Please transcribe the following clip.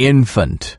infant.